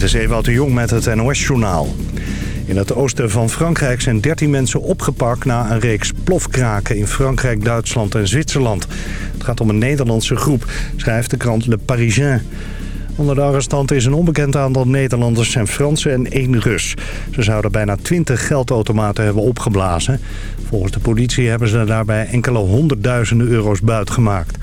Dit is Ewout de Jong met het NOS-journaal. In het oosten van Frankrijk zijn 13 mensen opgepakt... na een reeks plofkraken in Frankrijk, Duitsland en Zwitserland. Het gaat om een Nederlandse groep, schrijft de krant Le Parisien. Onder de arrestanten is een onbekend aantal Nederlanders en Fransen en één Rus. Ze zouden bijna 20 geldautomaten hebben opgeblazen. Volgens de politie hebben ze daarbij enkele honderdduizenden euro's buitgemaakt.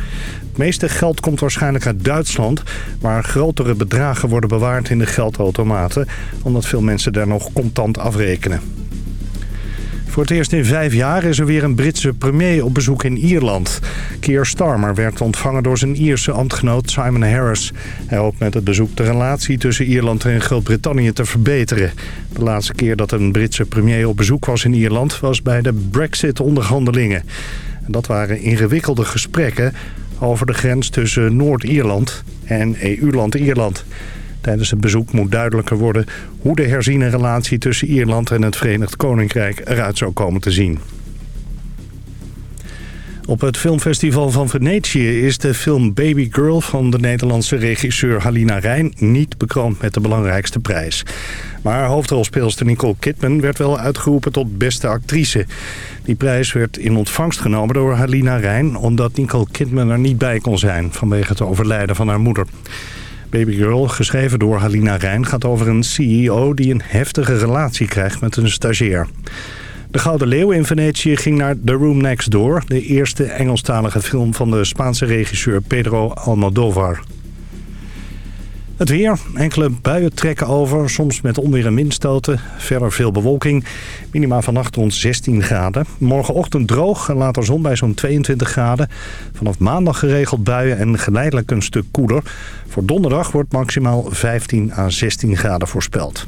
Het meeste geld komt waarschijnlijk uit Duitsland... waar grotere bedragen worden bewaard in de geldautomaten... omdat veel mensen daar nog contant afrekenen. Voor het eerst in vijf jaar is er weer een Britse premier op bezoek in Ierland. Keir Starmer werd ontvangen door zijn Ierse ambtgenoot Simon Harris. Hij hoopt met het bezoek de relatie tussen Ierland en Groot-Brittannië te verbeteren. De laatste keer dat een Britse premier op bezoek was in Ierland was bij de Brexit-onderhandelingen. Dat waren ingewikkelde gesprekken over de grens tussen Noord-Ierland en EU-land Ierland. Tijdens het bezoek moet duidelijker worden hoe de herziene relatie tussen Ierland en het Verenigd Koninkrijk eruit zou komen te zien. Op het filmfestival van Venetië is de film Baby Girl van de Nederlandse regisseur Halina Rijn niet bekroond met de belangrijkste prijs. Maar hoofdrolspeelster Nicole Kidman werd wel uitgeroepen tot beste actrice. Die prijs werd in ontvangst genomen door Halina Rijn omdat Nicole Kidman er niet bij kon zijn vanwege het overlijden van haar moeder. Baby Girl, geschreven door Halina Rijn, gaat over een CEO die een heftige relatie krijgt met een stagiair. De Gouden Leeuw in Venetië ging naar The Room Next Door... de eerste Engelstalige film van de Spaanse regisseur Pedro Almodovar. Het weer. Enkele buien trekken over, soms met onweer en windstoten. Verder veel bewolking. Minima vannacht rond 16 graden. Morgenochtend droog en later zon bij zo'n 22 graden. Vanaf maandag geregeld buien en geleidelijk een stuk koeler. Voor donderdag wordt maximaal 15 à 16 graden voorspeld.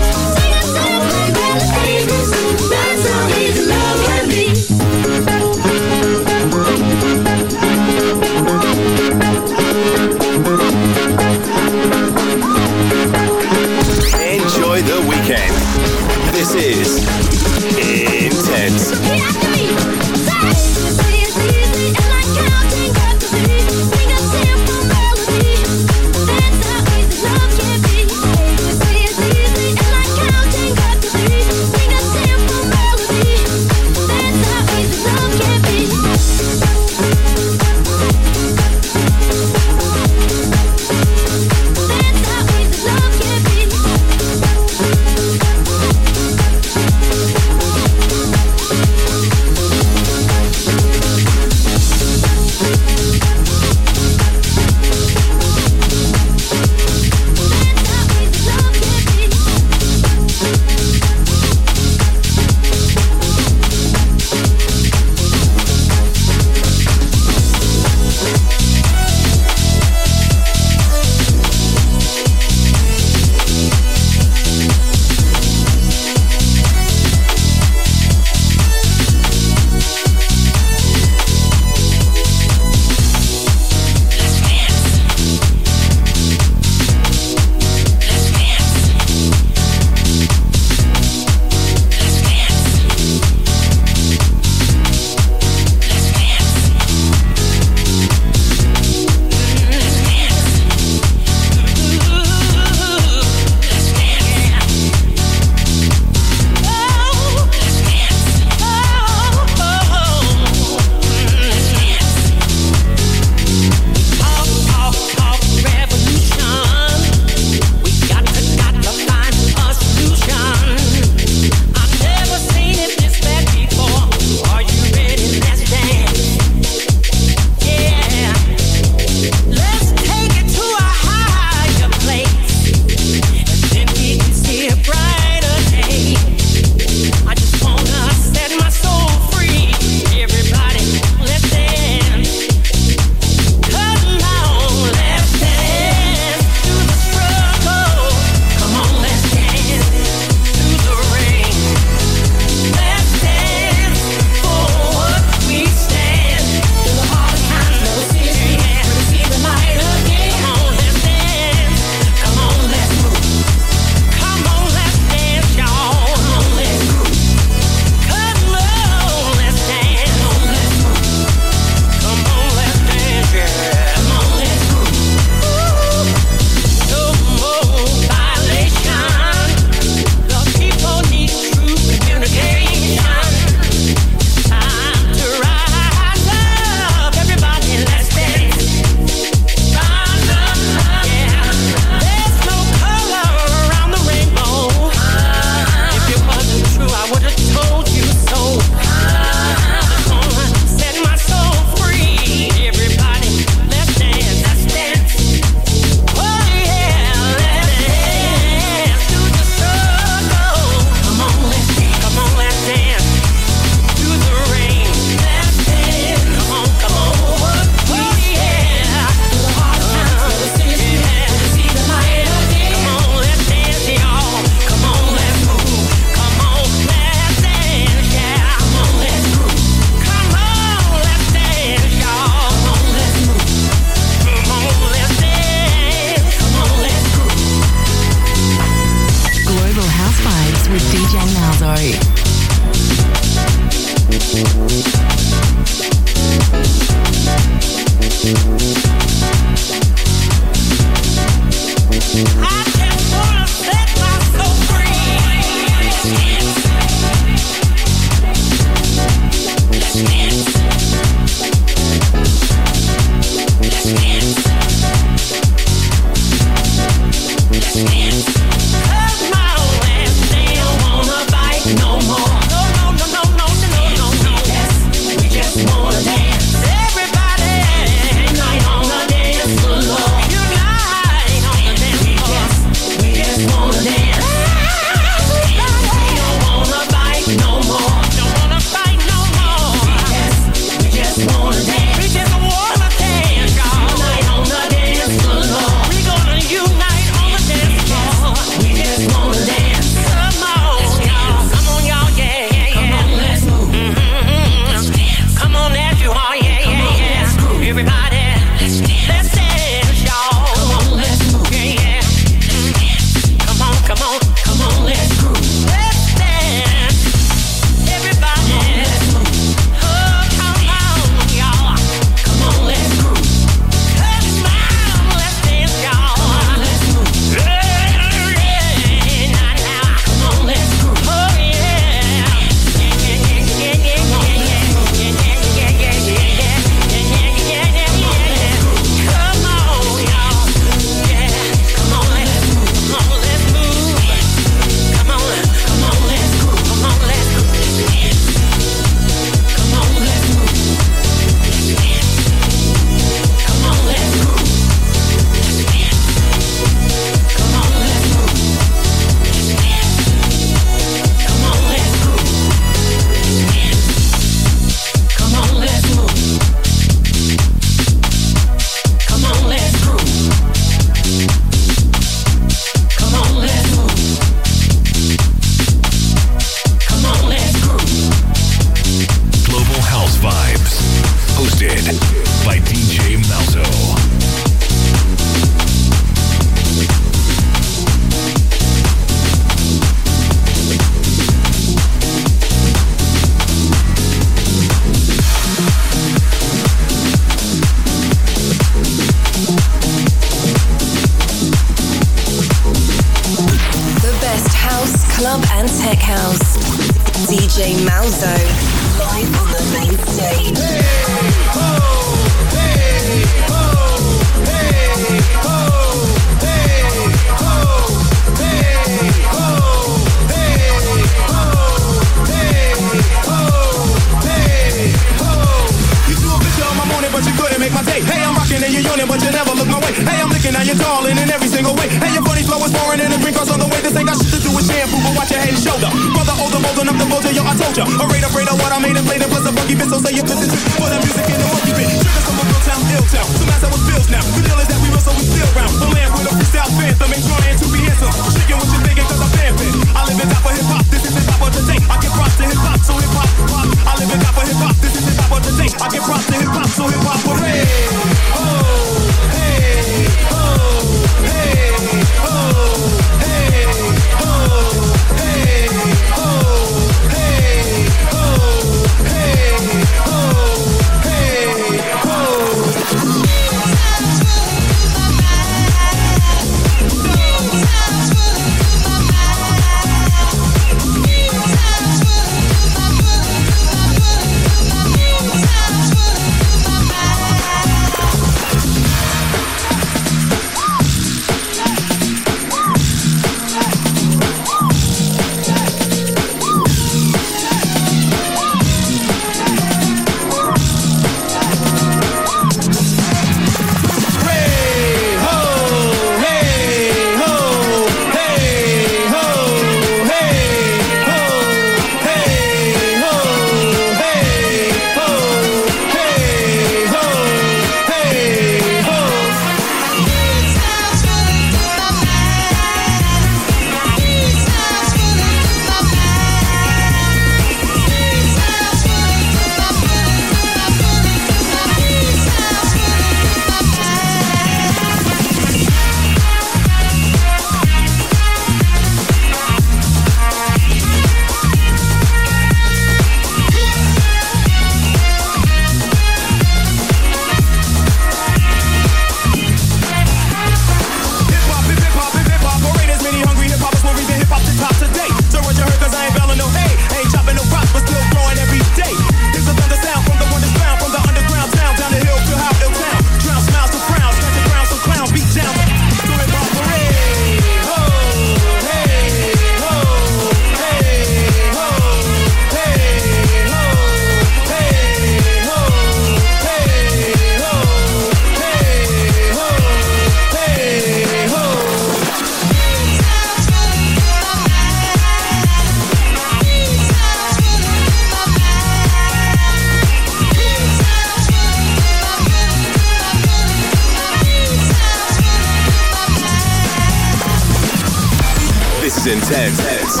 Intense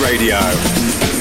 Radio.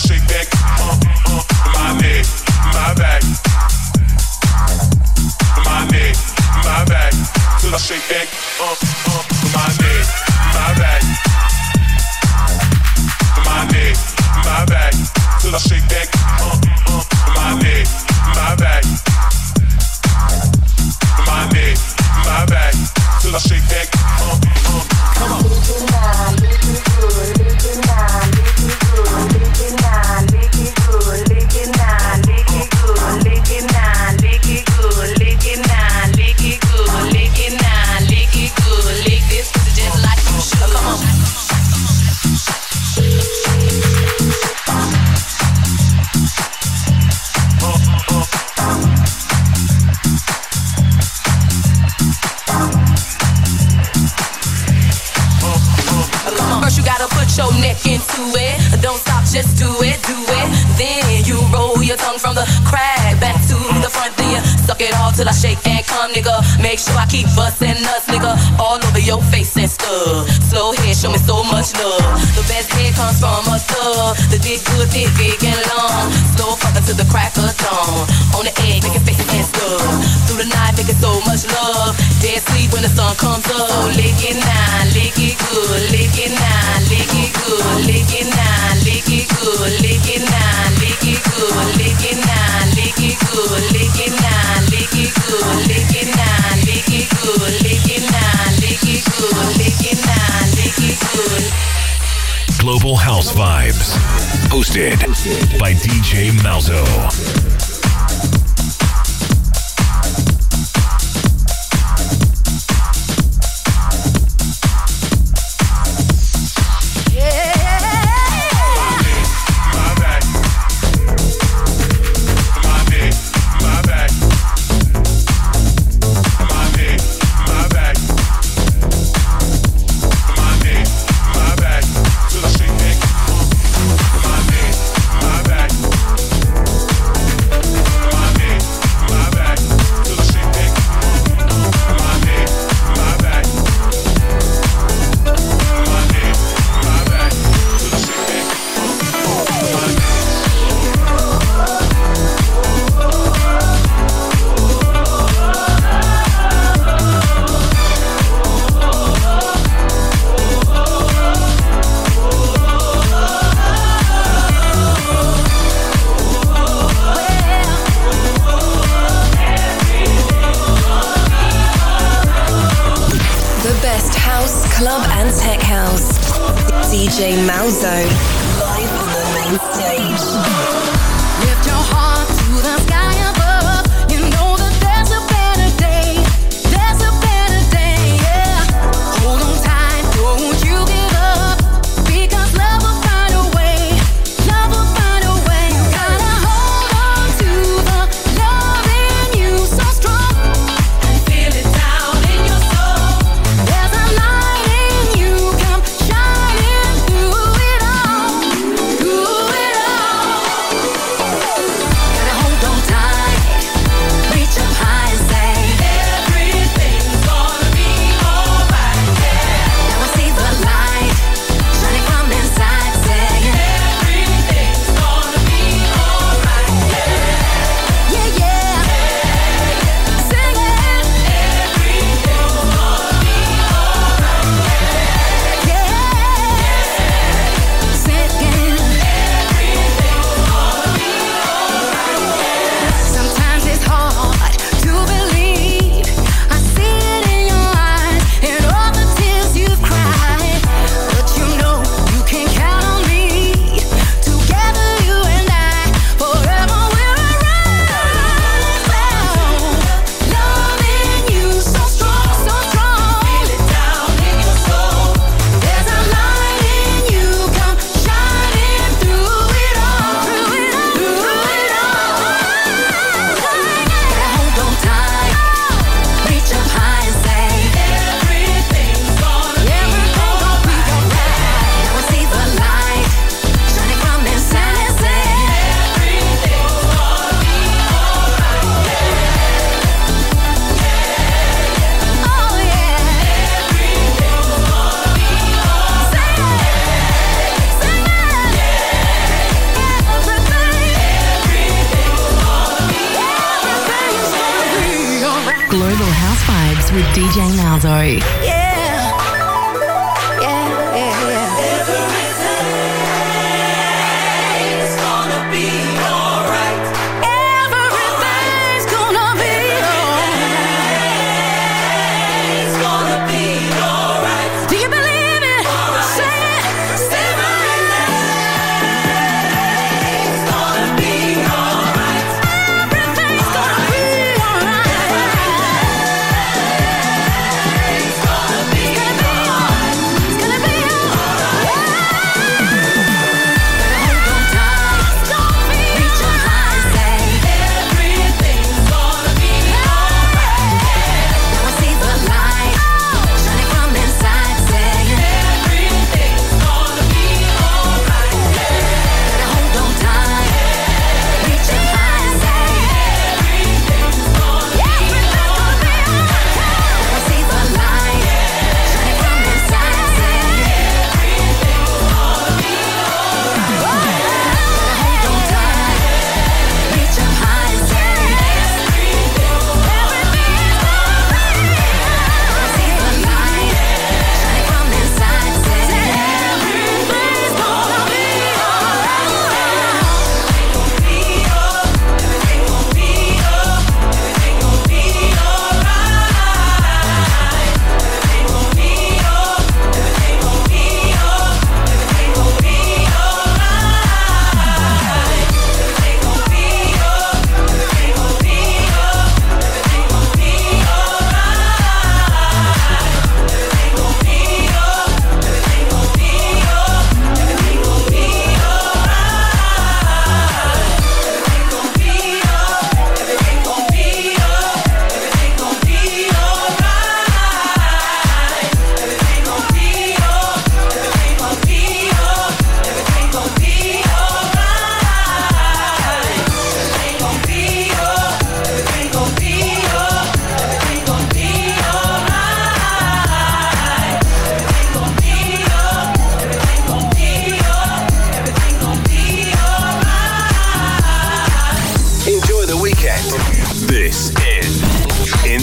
shake that. Uh.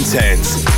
Presents.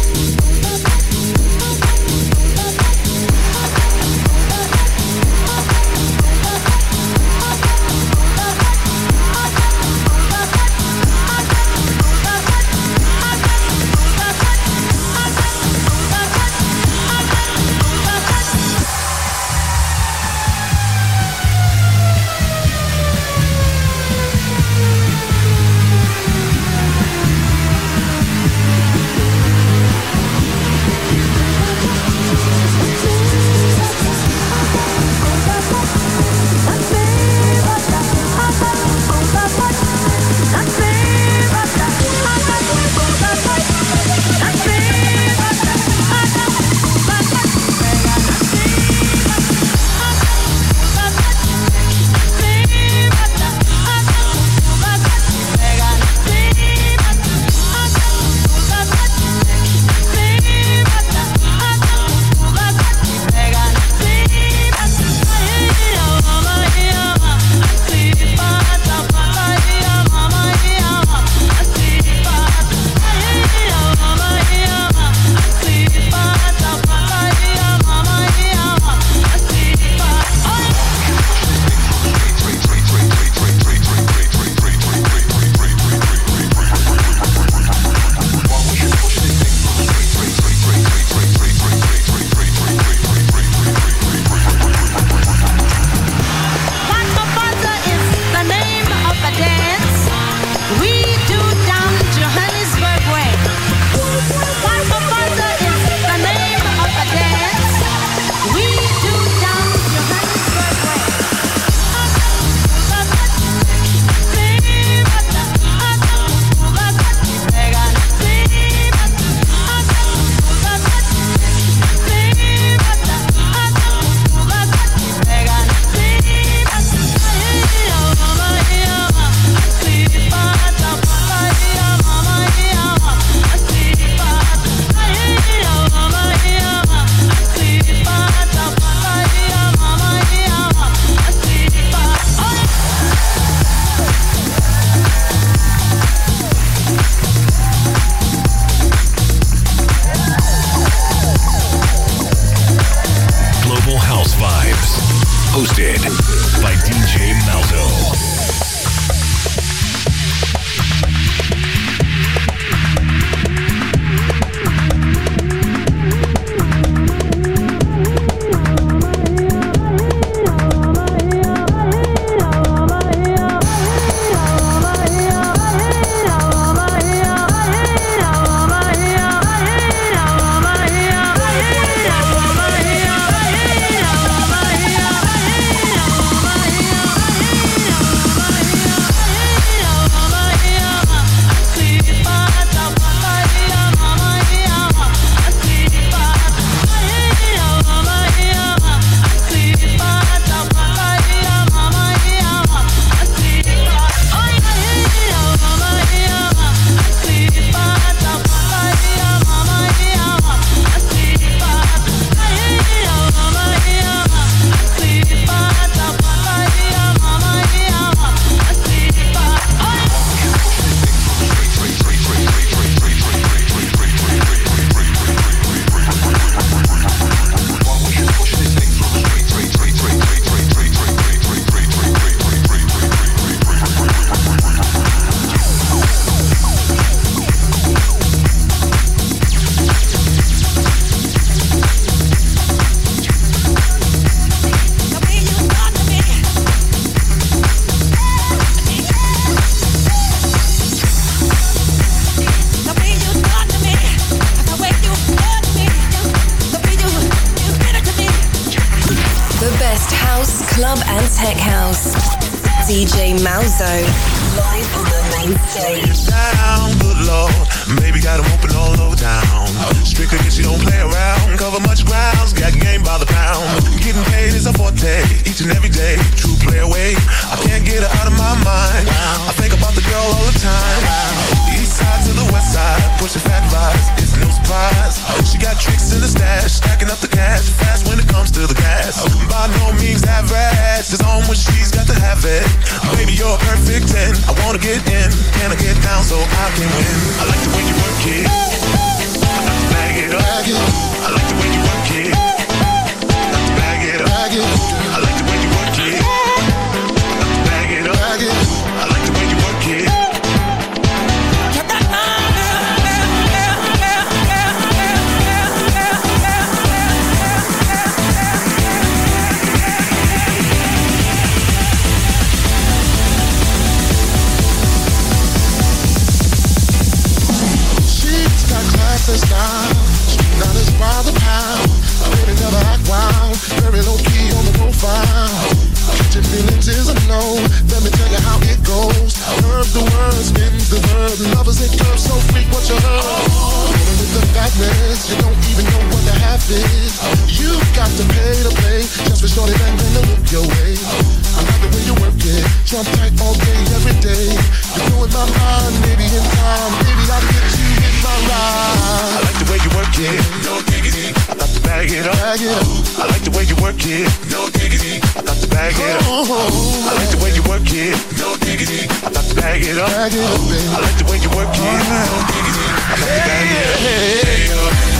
Low key on the profile. Catching feelings is a no. Let me tell you how it goes. Curve the word, spins the verb. Lovers hit curves so freak what you heard. Dealing with the fatness, you don't even know what the half is. You got to pay to play just for shorty bang bang to look your way. I like the way you work it. Jump tight all day, every day. You're blowing my mind, maybe in time. Maybe I'll get you in my ride. I like the way you work it. No diggity. I got to bag it up. Bag it up. I like the way you work it. No diggity. I got to bag it up. Oh, oh, oh, I like the way you work it. No diggity. I got to bag it up. Bag it up, baby. I like the way you work it. No diggity. I got to bag it up. Cause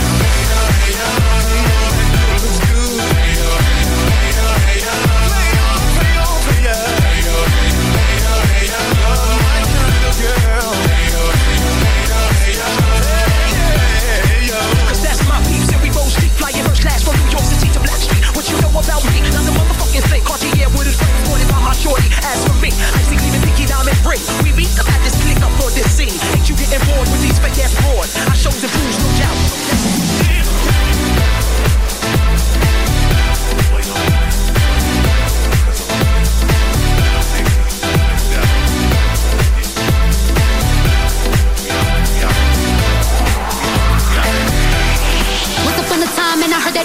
Ring. We beat the baddest click up for this scene. Ain't you getting bored with these fake ass broads? I shows and proves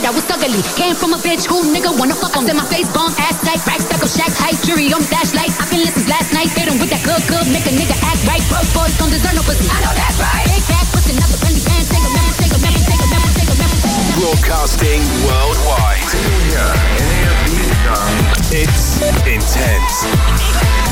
I that was ugly. Came from a bitch who nigga wanna fuck on. Said my face bomb, ass tight, rack stack of shack height, jury on the dash light. I've been listening last night, hit him with that good, good, make a nigga act right. Broke boys don't deserve no pussy. I know that's right. Big back, pussy, not never penny pants, take a member, take a member, take a member, take a member, take a member. Broadcasting worldwide. It's intense.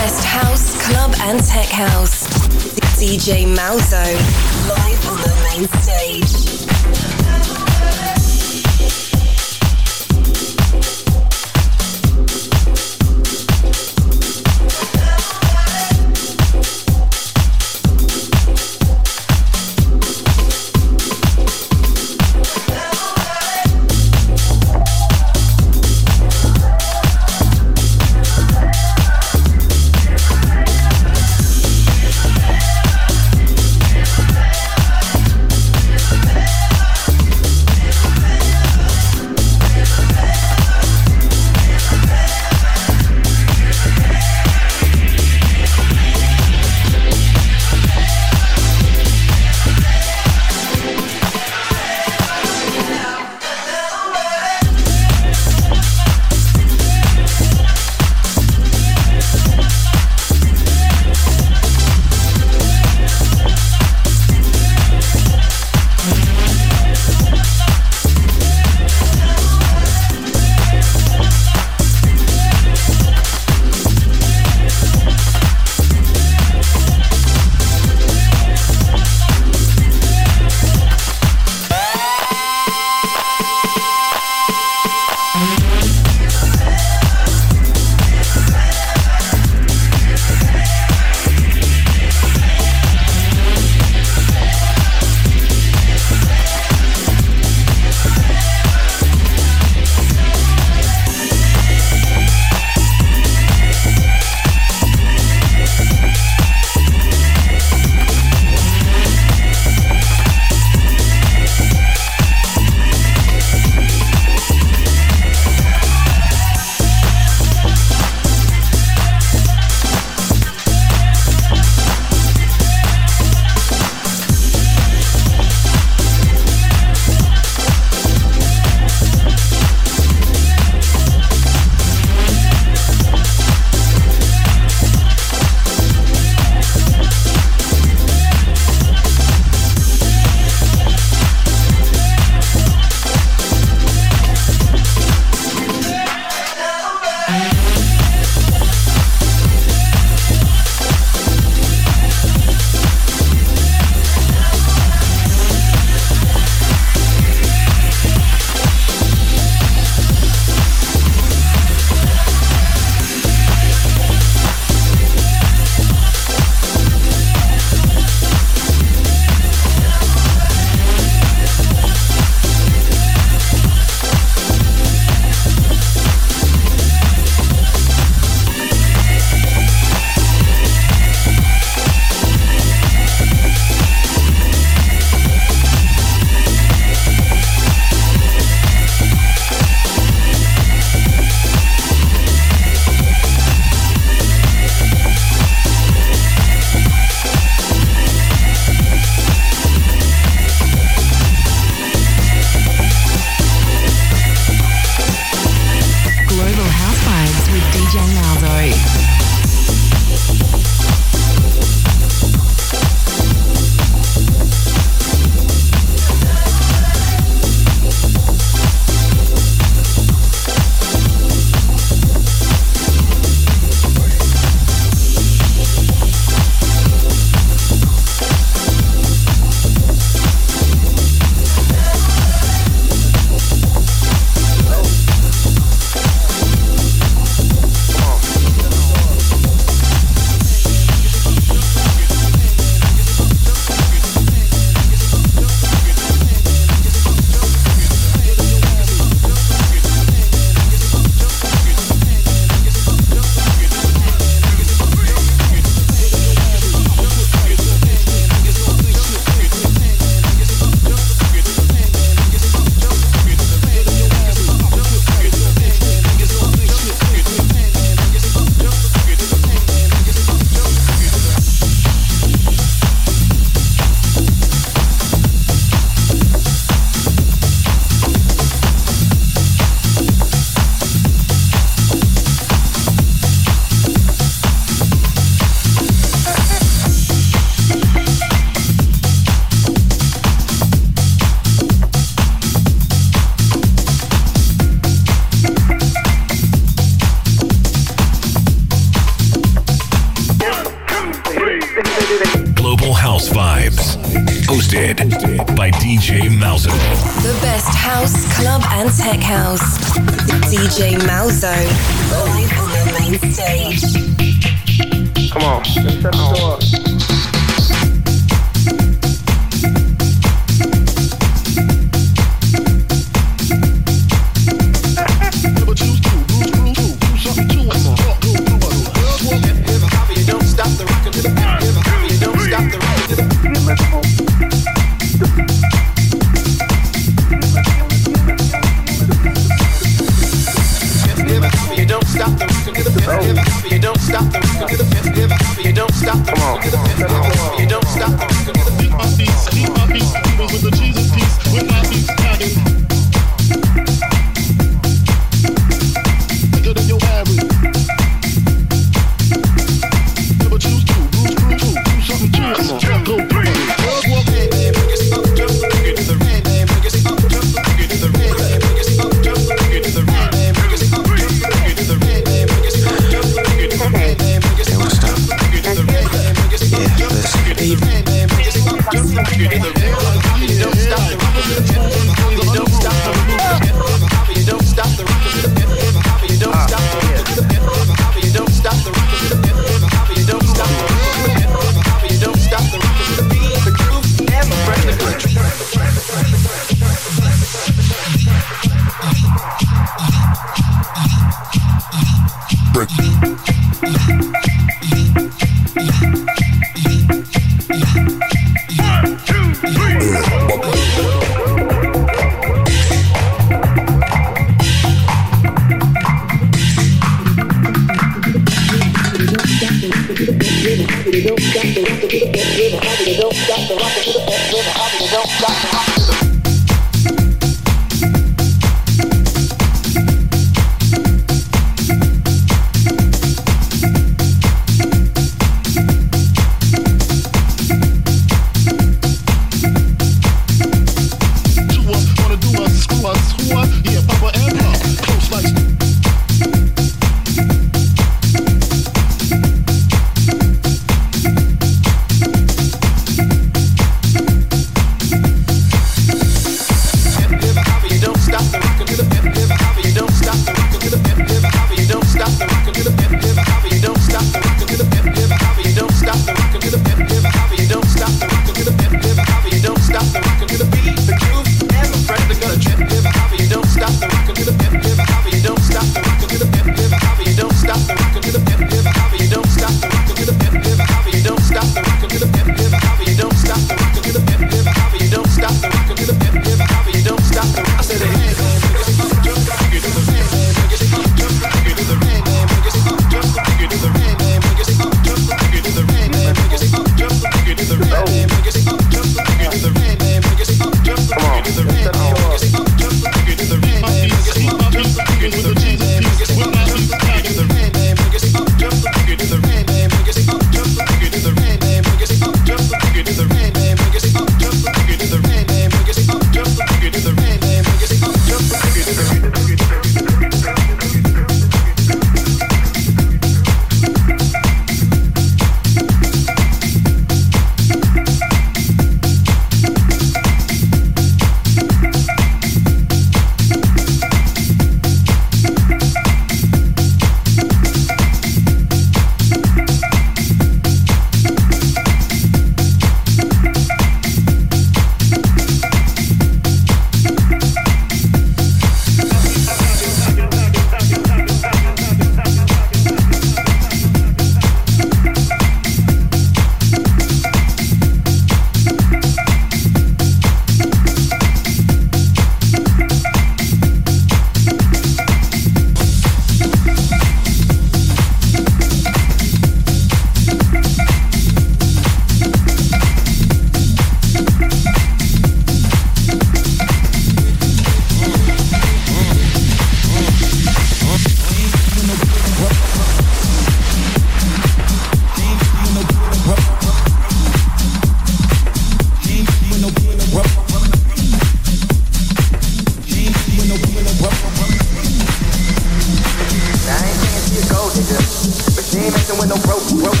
nigga. But she ain't messing with no broke, broke.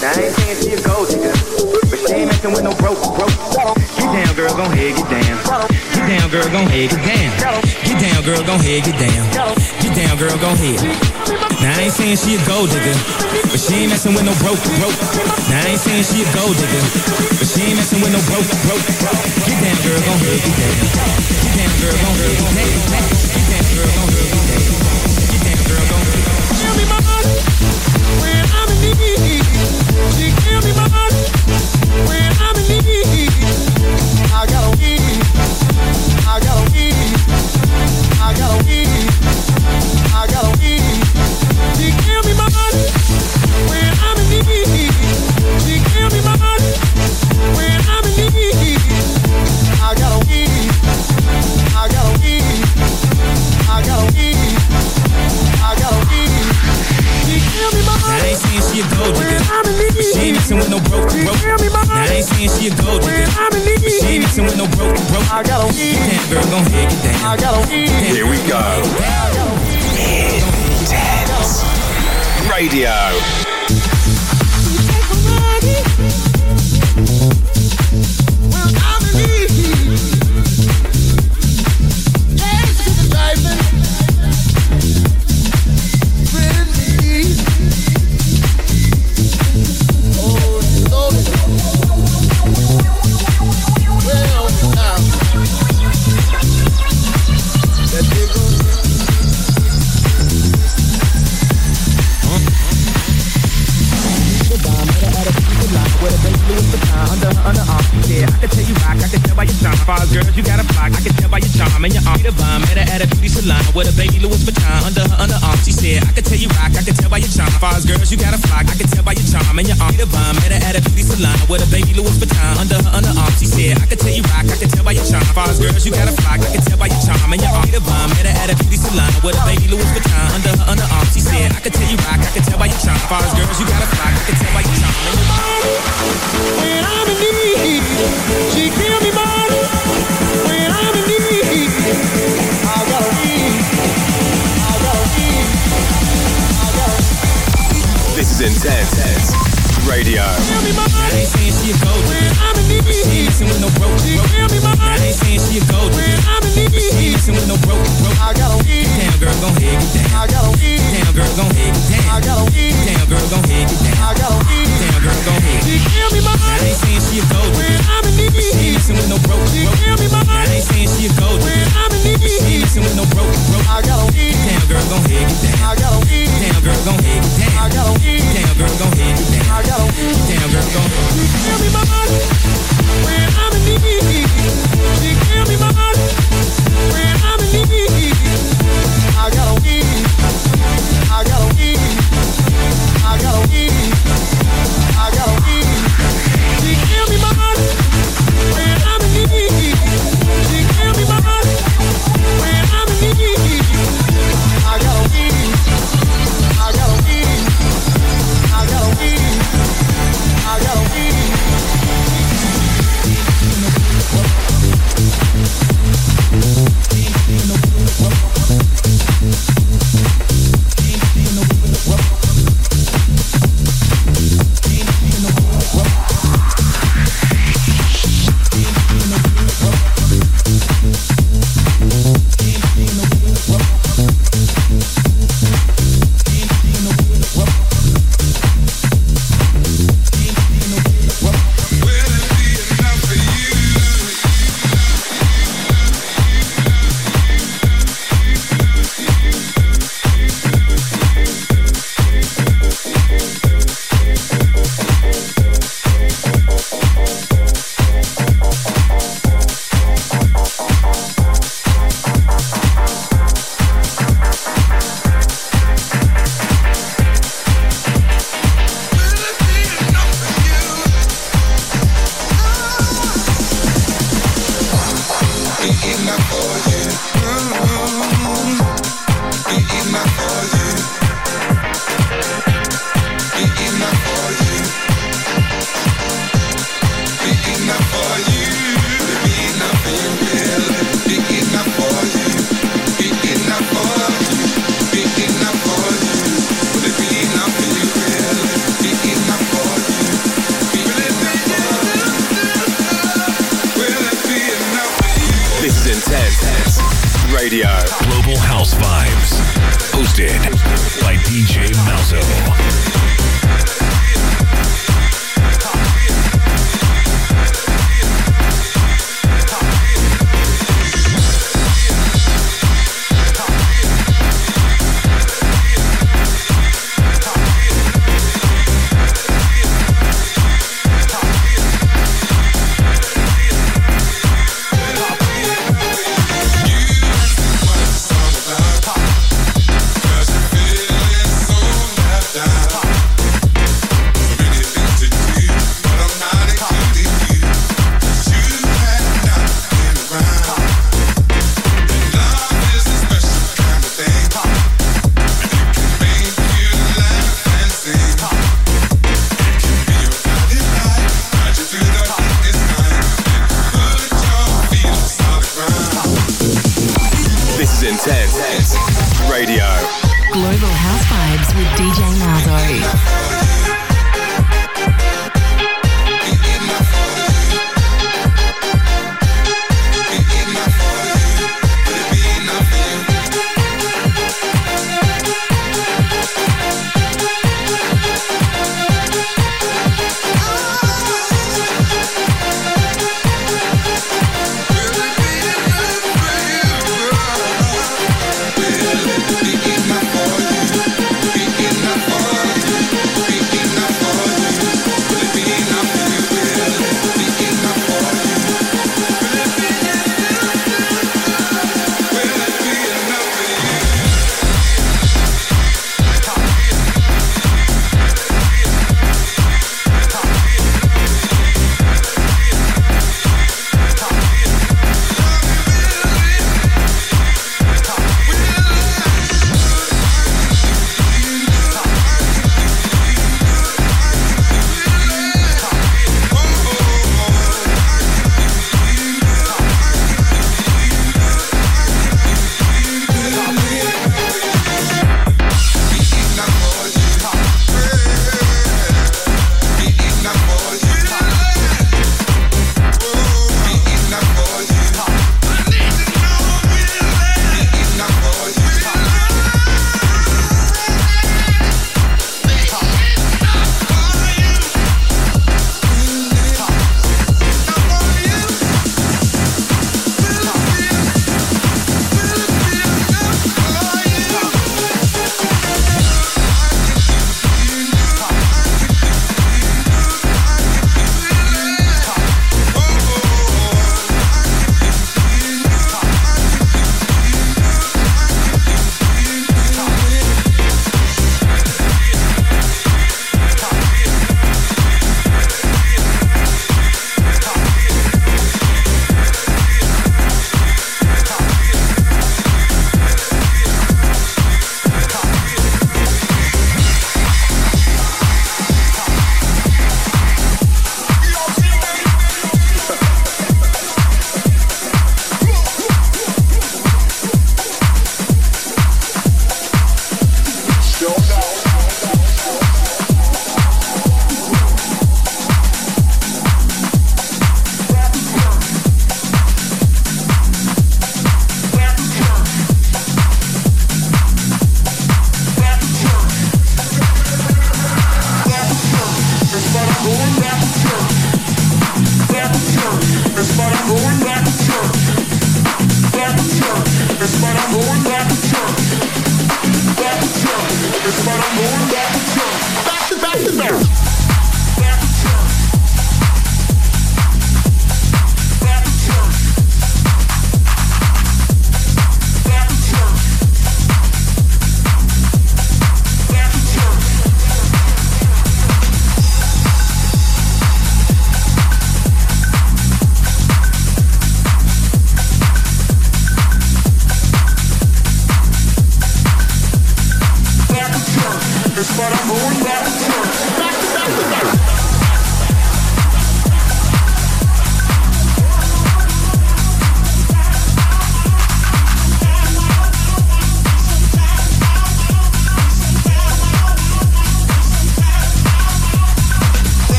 Now I ain't saying she a gold digger. But she ain't messing with no broke, broke. Get down, girl, gon' head, get down. Get down, girl, gon' head, get down. Get down, girl, gon' head, get down. Get down, girl, gon' head. Now I ain't saying she a gold digger. But she ain't messing with no broke, broke. Now I ain't saying she a gold digger. But she ain't messing with no broke, broke. Get down, girl, gon' head, get down. Get down, girl, gon' head, get down. Get down, girl, gon' head, get down. I gotta weed. I gotta weed. She a gold digger, but she ain't messing with no broke, broke. Now I ain't saying she a gold digger, but she ain't messing with no broke, broke. I gotta Get down, girl, gon' head, get down. I gotta weed. Here we go. Intense Radio. Fars girls, you got a flock, I can tell by your charm and your arm. The bomb, met her at a beauty salon with a baby Louis Vuitton. Under her underarm, she said, I can tell you rock, I can tell by your charm. Fars girls, you got a flock, I can tell by your charm and your arm. The bomb, met her at a beauty salon with a baby Louis Vuitton. Under her underarm, she said, I can tell you rock, I can tell by your charm. Fars girls, you got a flock, I can tell by your charm and your arm. The bomb, met her at a beauty salon with a baby Louis Vuitton. Under her underarm, she said, I can tell you rock, I can tell by your charm. Fars girls, you got a flock, I can tell by your charm. When I'm in need, Intense Radio. Now I ain't saying she a gold digger, but she ain't messing with no broke. Now I ain't saying she a gold but she messing with no broke. I gotta weed. Get girl, gon' head, get down. I gotta weed. Get girl, gon' head, get down. I gotta weed. Get girl, gon' head, get down. I gotta weed. Get down, girl, gon' head. She give me my Now I ain't saying she a gold but she ain't messing with no broke, broke. Now I ain't saying she a gold but she messing with no broke. I gotta weed. Get girl, gon' head, get down. I gotta weed. Get girl, gon' head, get down. I gotta weed. Get girl, gon' head, get down. I gotta weed. Get girl, gon' give me money when I'm in need. She give me my money when I'm in need.